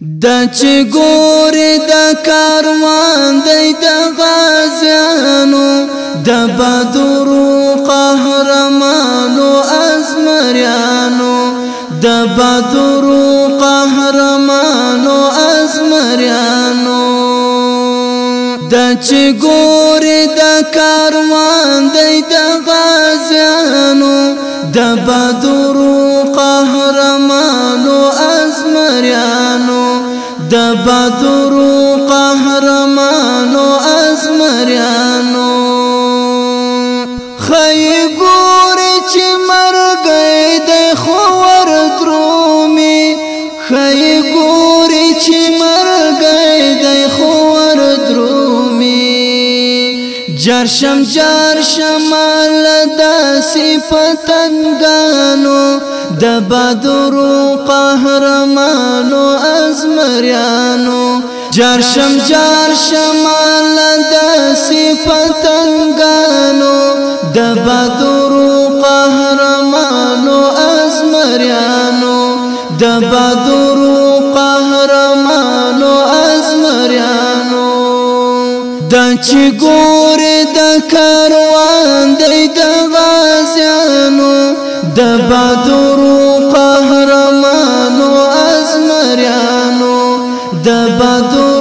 د چې ګور د کاروان دی د غازانو د بدر قهرمانو ازمریانو د بدر قهرمانو ازمریانو د چې ګور د کاروان دی د بدرو قهرمانو ازمریانو خی ګورې چې مرګې د خور درومي خی ګورې چې مرګې د خور درومي جرشم جرشم له داسې پتنګانو د بدرو قهرمانو ازمریانو جرشم جرشم لد صفتنګانو د بدرو قهرمانو ازمریانو د بدرو قهرمانو ازمریانو د چګور د کروان د غازیانو د بدرو قهرمانو ازمریانو د بدرو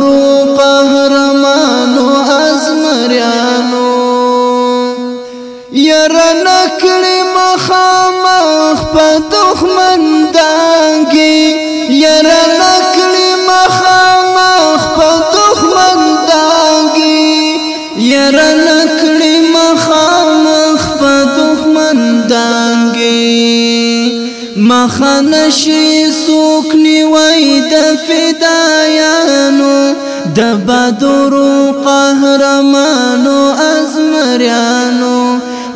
مخنشي سوک نیوي د فدایانو د بدر قهرمانو ازمریانو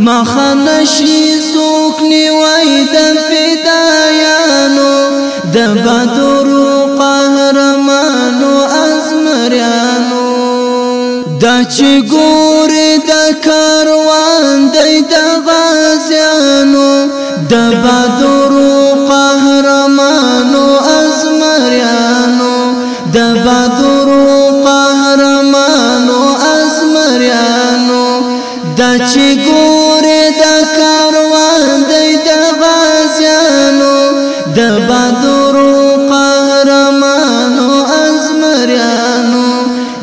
مخنشي سوک نیوي د فدایانو د بدر قهرمانو ازمریانو د چې ګور د کاروان د غازیانو د بدر تور د کاروان دی د غازیانو د بدر قهرمانو ازمریانو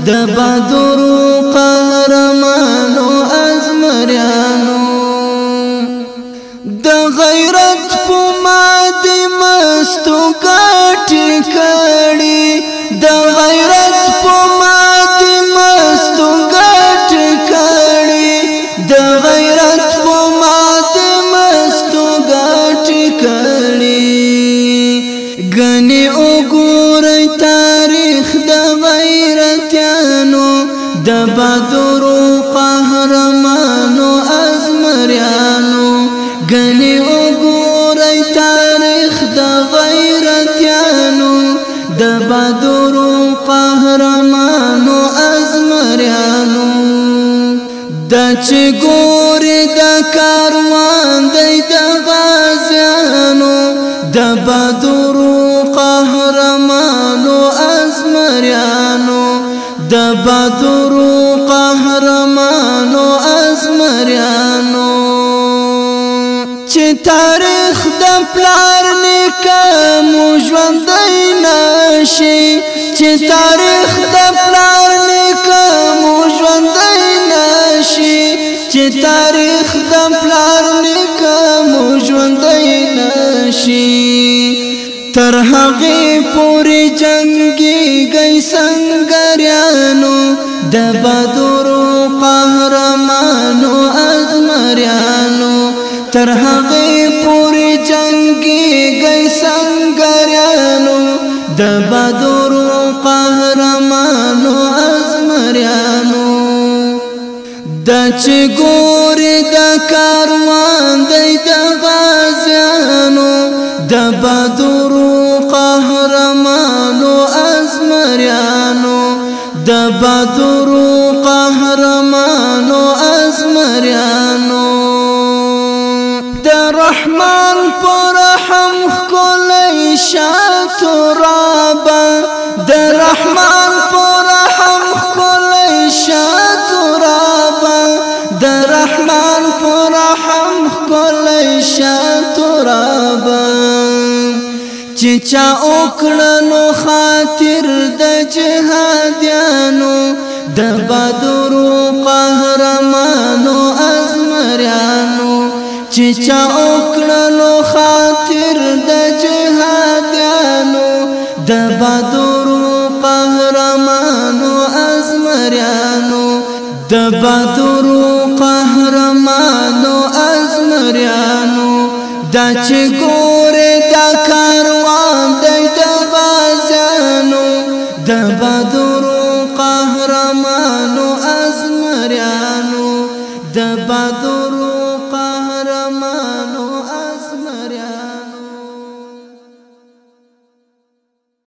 د بدر قهرمانو بدرو قهرمانو از مریانو گنی اگوری تاریخ د غیرتیانو د بدرو قهرمانو از مریانو د چې ګوري د کاروان دی د غازیانو د بدرو قهرمانو از مریانو د بدرو پلار نکم ژوندۍ نشي چې تاریخ د پلار نکم ژوندۍ نشي چې تاریخ د پلار نکم ژوندۍ نشي تر هغه پوری جنگي گئی سنگریانو د بدر قهرمانو ازمریانو تر هغه کی گئی سنگریانو د بدر قهرمانو ازمریانو د چګور د کاروان دی د غازیانو د بدر قهرمانو ازمریانو د بدر قهرمانو ازمریانو د رحمان شاترابا د رحمان پر رحم کولای شاترابا د رحمان پر رحم کولای شاترابا چې چا اوکړنو خاطر د جهادیانو د بدر قهرمانو ازمریانو چې چا اوکړنو د بدرو قهرمانو ازمریانو دا چې ګوره دا کاروان دی د بازانو د بدرو قهرمانو ازمریانو د بدرو